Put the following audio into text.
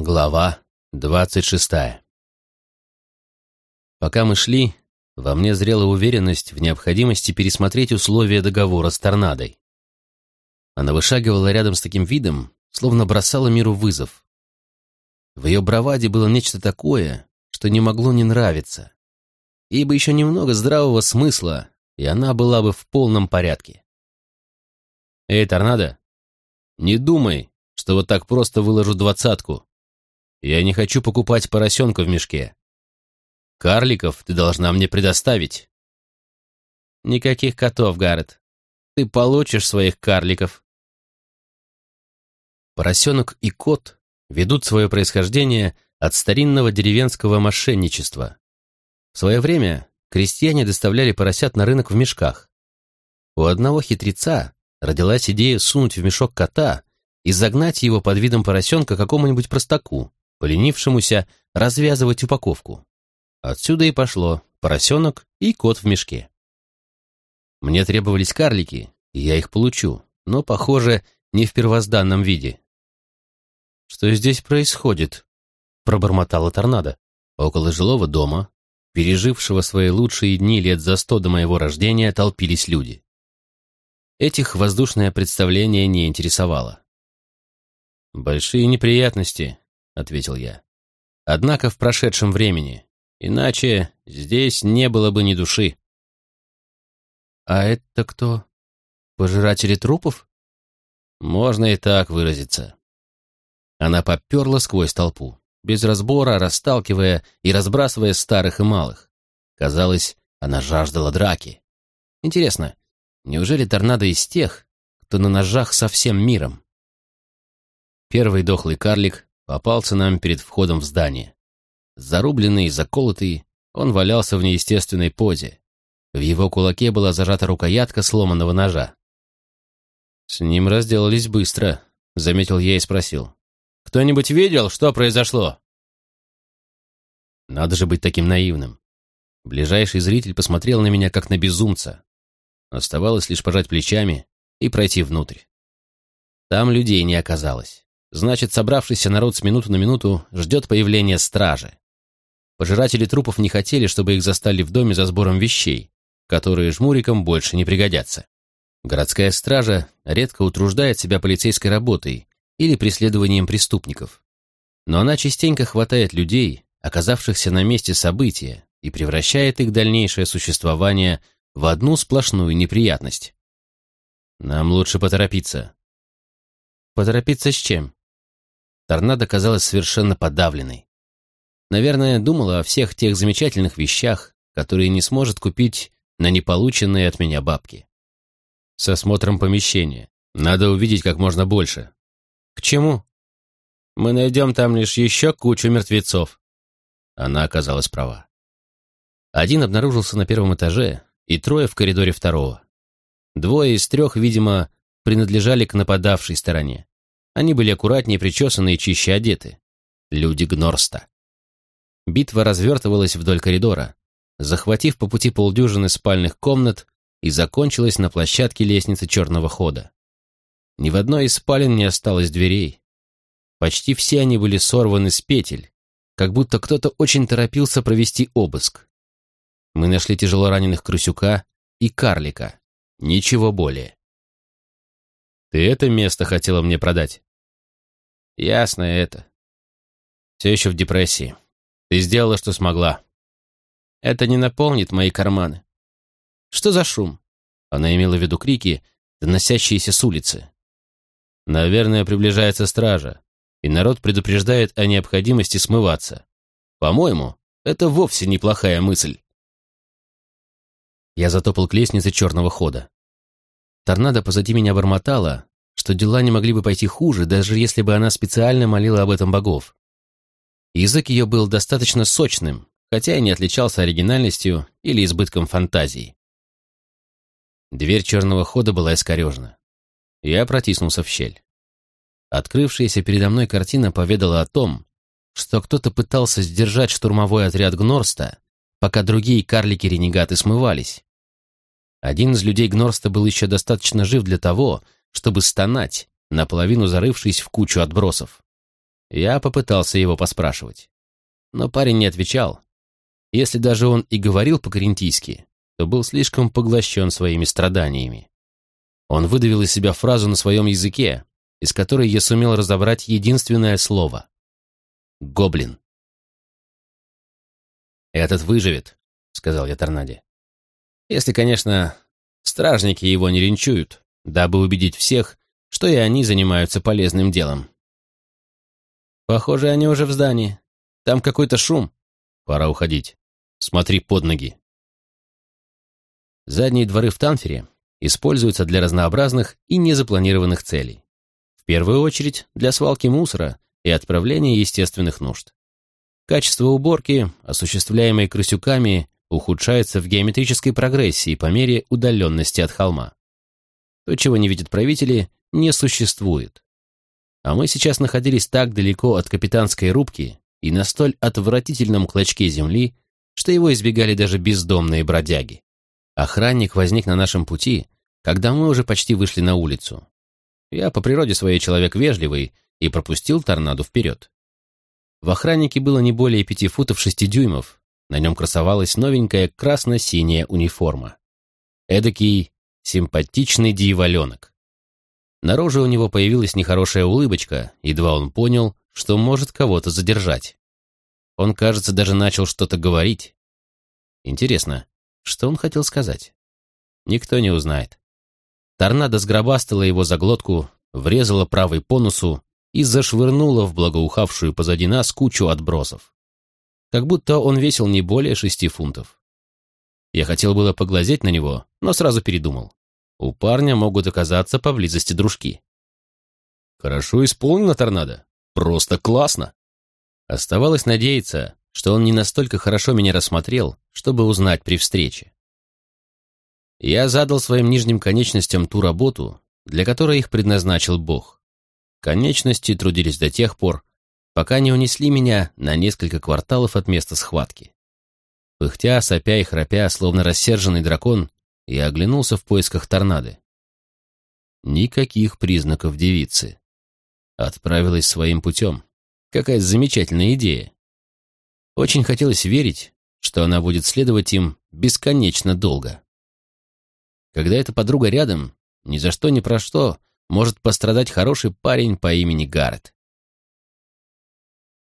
Глава двадцать шестая Пока мы шли, во мне зрела уверенность в необходимости пересмотреть условия договора с торнадой. Она вышагивала рядом с таким видом, словно бросала миру вызов. В ее браваде было нечто такое, что не могло не нравиться. Ей бы еще немного здравого смысла, и она была бы в полном порядке. «Эй, торнадо, не думай, что вот так просто выложу двадцатку», я не хочу покупать поросенка в мешке. Карликов ты должна мне предоставить. Никаких котов, Гаррет. Ты получишь своих карликов. Поросенок и кот ведут свое происхождение от старинного деревенского мошенничества. В свое время крестьяне доставляли поросят на рынок в мешках. У одного хитреца родилась идея сунуть в мешок кота и загнать его под видом поросенка какому-нибудь простаку, поленившемуся развязывать упаковку. Отсюда и пошло поросенок и кот в мешке. Мне требовались карлики, и я их получу, но, похоже, не в первозданном виде. «Что здесь происходит?» — пробормотала торнадо. Около жилого дома, пережившего свои лучшие дни лет за сто до моего рождения, толпились люди. Этих воздушное представление не интересовало. «Большие неприятности», ответил я. Однако в прошедшем времени, иначе здесь не было бы ни души. А это кто? Пожиратели трупов? Можно и так выразиться. Она поперла сквозь толпу, без разбора, расталкивая и разбрасывая старых и малых. Казалось, она жаждала драки. Интересно, неужели торнадо из тех, кто на ножах со всем миром? Первый дохлый карлик попался нам перед входом в здание. Зарубленный и заколотый, он валялся в неестественной позе. В его кулаке была зажата рукоятка сломанного ножа. «С ним разделались быстро», — заметил я и спросил. «Кто-нибудь видел, что произошло?» Надо же быть таким наивным. Ближайший зритель посмотрел на меня, как на безумца. Оставалось лишь пожать плечами и пройти внутрь. Там людей не оказалось. Значит, собравшийся народ с минуты на минуту ждет появления стражи. Пожиратели трупов не хотели, чтобы их застали в доме за сбором вещей, которые жмурикам больше не пригодятся. Городская стража редко утруждает себя полицейской работой или преследованием преступников. Но она частенько хватает людей, оказавшихся на месте события, и превращает их дальнейшее существование в одну сплошную неприятность. Нам лучше поторопиться. Поторопиться с чем? Торнадо казалась совершенно подавленной. Наверное, думала о всех тех замечательных вещах, которые не сможет купить на неполученные от меня бабки. С осмотром помещения. Надо увидеть как можно больше. К чему? Мы найдем там лишь еще кучу мертвецов. Она оказалась права. Один обнаружился на первом этаже, и трое в коридоре второго. Двое из трех, видимо, принадлежали к нападавшей стороне. Они были аккуратнее причесаны и чище одеты. Люди Гнорста. Битва развертывалась вдоль коридора, захватив по пути полдюжины спальных комнат и закончилась на площадке лестницы черного хода. Ни в одной из спален не осталось дверей. Почти все они были сорваны с петель, как будто кто-то очень торопился провести обыск. Мы нашли тяжело раненых крысюка и карлика. Ничего более. «Ты это место хотела мне продать?» Ясно это. Все еще в депрессии. Ты сделала, что смогла. Это не наполнит мои карманы. Что за шум? Она имела в виду крики, доносящиеся с улицы. Наверное, приближается стража, и народ предупреждает о необходимости смываться. По-моему, это вовсе неплохая мысль. Я затопал к лестнице черного хода. Торнадо позади меня бормотала, что дела не могли бы пойти хуже, даже если бы она специально молила об этом богов. Язык ее был достаточно сочным, хотя и не отличался оригинальностью или избытком фантазии. Дверь черного хода была искорежена. Я протиснулся в щель. Открывшаяся передо мной картина поведала о том, что кто-то пытался сдержать штурмовой отряд Гнорста, пока другие карлики-ренегаты смывались. Один из людей Гнорста был еще достаточно жив для того, чтобы стонать, наполовину зарывшись в кучу отбросов. Я попытался его поспрашивать. Но парень не отвечал. Если даже он и говорил по-карентийски, то был слишком поглощен своими страданиями. Он выдавил из себя фразу на своем языке, из которой я сумел разобрать единственное слово — «гоблин». «Этот выживет», — сказал я Торнаде. «Если, конечно, стражники его не линчуют, дабы убедить всех, что и они занимаются полезным делом». «Похоже, они уже в здании. Там какой-то шум. Пора уходить. Смотри под ноги». Задние дворы в Танфере используются для разнообразных и незапланированных целей. В первую очередь для свалки мусора и отправления естественных нужд. Качество уборки, осуществляемой крысюками, ухудшается в геометрической прогрессии по мере удаленности от холма. То, чего не видят правители, не существует. А мы сейчас находились так далеко от капитанской рубки и на столь отвратительном клочке земли, что его избегали даже бездомные бродяги. Охранник возник на нашем пути, когда мы уже почти вышли на улицу. Я по природе своей человек вежливый и пропустил торнадо вперед. В охраннике было не более пяти футов шести дюймов, на нем красовалась новенькая красно-синяя униформа. Эдакий симпатичный дьяволенок. Наружу у него появилась нехорошая улыбочка, едва он понял, что может кого-то задержать. Он, кажется, даже начал что-то говорить. Интересно, что он хотел сказать? Никто не узнает. Торнадо сгробастала его за глотку, врезала правой по носу и зашвырнула в благоухавшую позади нас кучу отбросов. Как будто он весил не более шести фунтов. Я хотел было поглазеть на него, но сразу передумал. У парня могут оказаться поблизости дружки. Хорошо исполнено, торнадо. Просто классно. Оставалось надеяться, что он не настолько хорошо меня рассмотрел, чтобы узнать при встрече. Я задал своим нижним конечностям ту работу, для которой их предназначил Бог. Конечности трудились до тех пор, пока не унесли меня на несколько кварталов от места схватки. Пыхтя, сопя и храпя, словно рассерженный дракон, я оглянулся в поисках торнады. Никаких признаков девицы. Отправилась своим путем. Какая замечательная идея. Очень хотелось верить, что она будет следовать им бесконечно долго. Когда эта подруга рядом, ни за что ни про что может пострадать хороший парень по имени Гаррет.